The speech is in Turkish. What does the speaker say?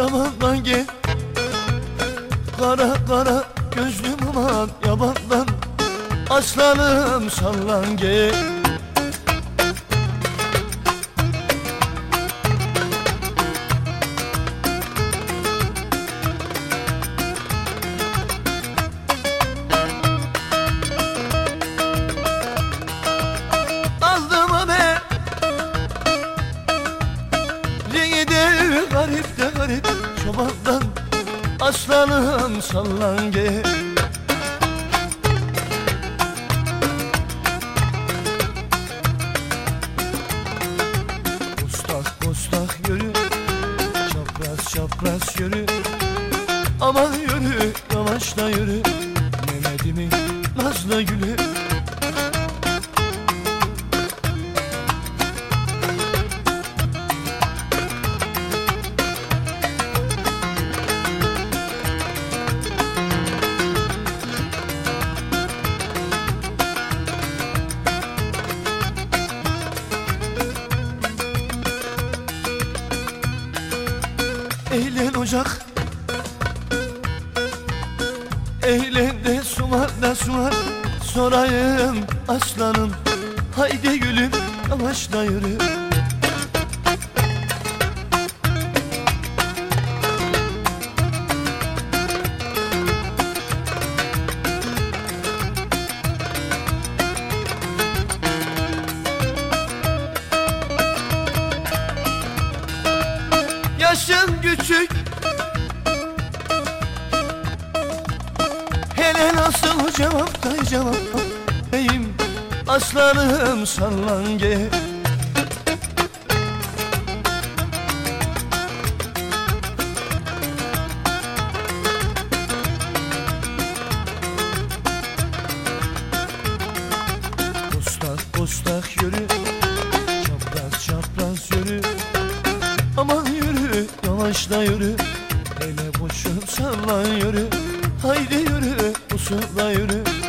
yabandan gel Kara kara gözlüm aman yabandan Aslanım sallan gel. Aslanım sallan gel. Kostak kostak yürü. Çapraz çapraz yürü. Aman yürü yavaşla yürü. Mehmet'imin nazlı gülü Eğlen ocak. Eğlen de sular da sular. Sorayım aslanım. Haydi gülüm yavaşla yürü Yaşın küçük. Hele nasıl cevap da cevap Beyim aslanım sallan gel. Kostak kostak yürü yavaşla yürü. Hele boşun sallan yürü. Haydi yürü usula yürü